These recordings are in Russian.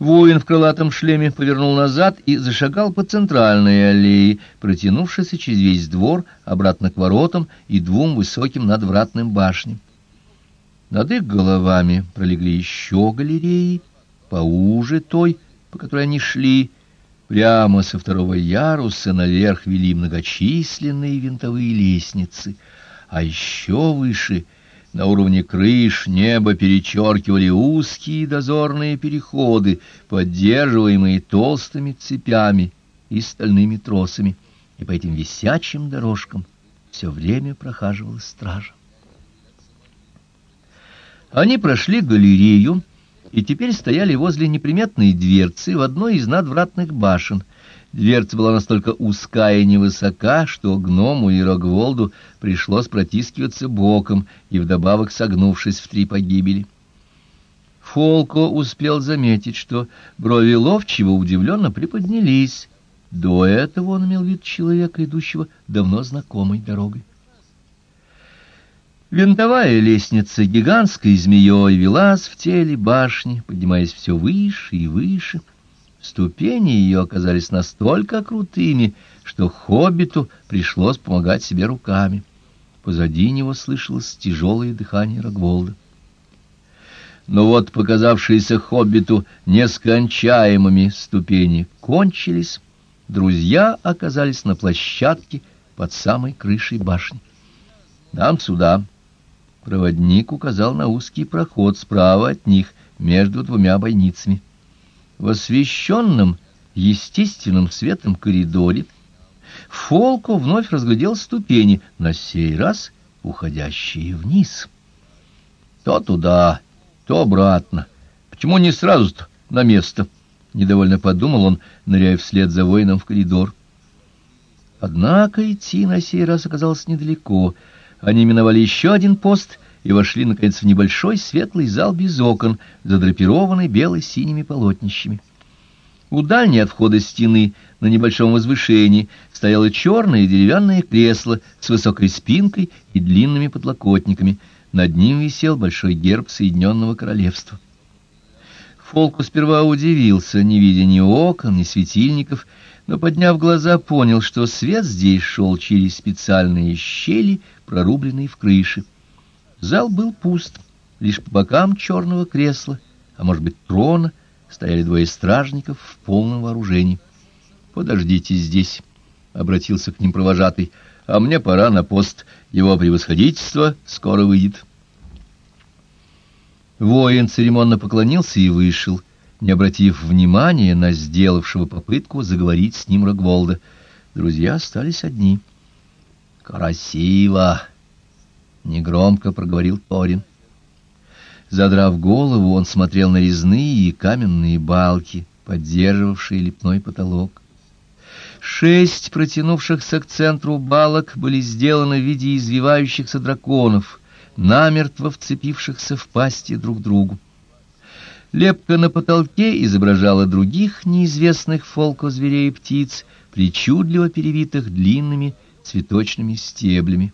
Воин в крылатом шлеме повернул назад и зашагал по центральной аллее, протянувшейся через весь двор, обратно к воротам и двум высоким надвратным башням. Над их головами пролегли еще галереи, поуже той, по которой они шли. Прямо со второго яруса наверх вели многочисленные винтовые лестницы, а еще выше — на уровне крыш небо перечеркивали узкие дозорные переходы, поддерживаемые толстыми цепями и стальными тросами, и по этим висячим дорожкам все время прохаживалась стража. Они прошли галерею и теперь стояли возле неприметной дверцы в одной из надвратных башен — Дверца была настолько узкая и невысока, что гному и Рогволду пришлось протискиваться боком и вдобавок согнувшись в три погибели. Фолко успел заметить, что брови ловчего удивленно приподнялись. До этого он имел вид человека, идущего давно знакомой дорогой. Винтовая лестница гигантской змеей велась в теле башни, поднимаясь все выше и выше — Ступени ее оказались настолько крутыми, что хоббиту пришлось помогать себе руками. Позади него слышалось тяжелое дыхание Рогволда. Но вот показавшиеся хоббиту нескончаемыми ступени кончились, друзья оказались на площадке под самой крышей башни. «Нам сюда!» Проводник указал на узкий проход справа от них между двумя бойницами. В освещенном естественным светом коридоре Фолко вновь разглядел ступени, на сей раз уходящие вниз. То туда, то обратно. Почему не сразу-то на место? Недовольно подумал он, ныряя вслед за воином в коридор. Однако идти на сей раз оказалось недалеко. Они миновали еще один пост и вошли, наконец, в небольшой светлый зал без окон, задрапированный бело-синими полотнищами. У дальней от входа стены на небольшом возвышении стояло черное деревянное кресло с высокой спинкой и длинными подлокотниками. Над ним висел большой герб Соединенного Королевства. Фолку сперва удивился, не видя ни окон, ни светильников, но, подняв глаза, понял, что свет здесь шел через специальные щели, прорубленные в крыше. Зал был пуст, лишь по бокам черного кресла, а может быть трона, стояли двое стражников в полном вооружении. «Подождите здесь», — обратился к ним провожатый, — «а мне пора на пост. Его превосходительство скоро выйдет». Воин церемонно поклонился и вышел, не обратив внимания на сделавшего попытку заговорить с ним Рогволда. Друзья остались одни. «Красиво!» — негромко проговорил Торин. Задрав голову, он смотрел на резные и каменные балки, поддерживавшие лепной потолок. Шесть протянувшихся к центру балок были сделаны в виде извивающихся драконов, намертво вцепившихся в пасти друг другу. Лепка на потолке изображала других неизвестных фолко зверей и птиц, причудливо перевитых длинными цветочными стеблями.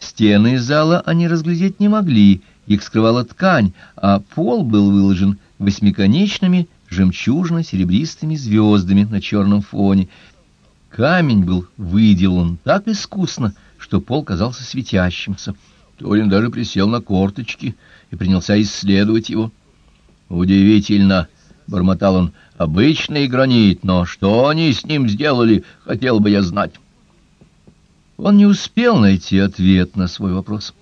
Стены зала они разглядеть не могли, их скрывала ткань, а пол был выложен восьмиконечными жемчужно-серебристыми звездами на черном фоне. Камень был выделан так искусно, что пол казался светящимся. Торин даже присел на корточки и принялся исследовать его. «Удивительно!» — бормотал он. «Обычный гранит, но что они с ним сделали, хотел бы я знать». Он не успел найти ответ на свой вопрос.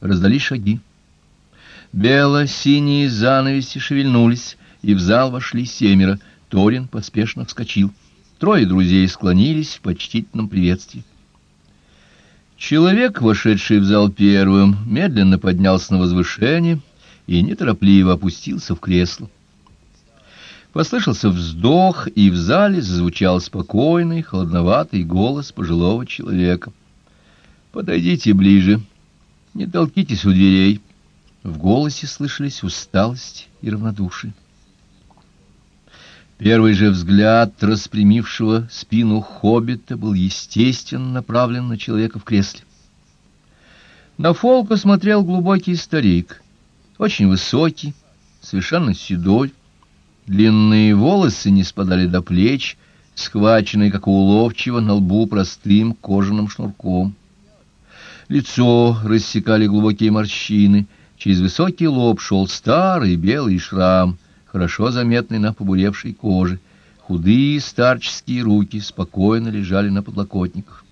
Раздались шаги. Бело-синие занавеси шевельнулись, и в зал вошли семеро. Торин поспешно вскочил. Трое друзей склонились в почтительном приветствии. Человек, вошедший в зал первым, медленно поднялся на возвышение и неторопливо опустился в кресло. Послышался вздох, и в зале зазвучал спокойный, холодноватый голос пожилого человека. «Подойдите ближе, не толкитесь у дверей». В голосе слышались усталость и равнодушие. Первый же взгляд распрямившего спину хоббита был естественно направлен на человека в кресле. На Фолка смотрел глубокий старик, очень высокий, совершенно седой, Длинные волосы не спадали до плеч, схваченные, как у ловчего, на лбу простым кожаным шнурком. Лицо рассекали глубокие морщины, через высокий лоб шел старый белый шрам, хорошо заметный на побуревшей коже. Худые старческие руки спокойно лежали на подлокотниках.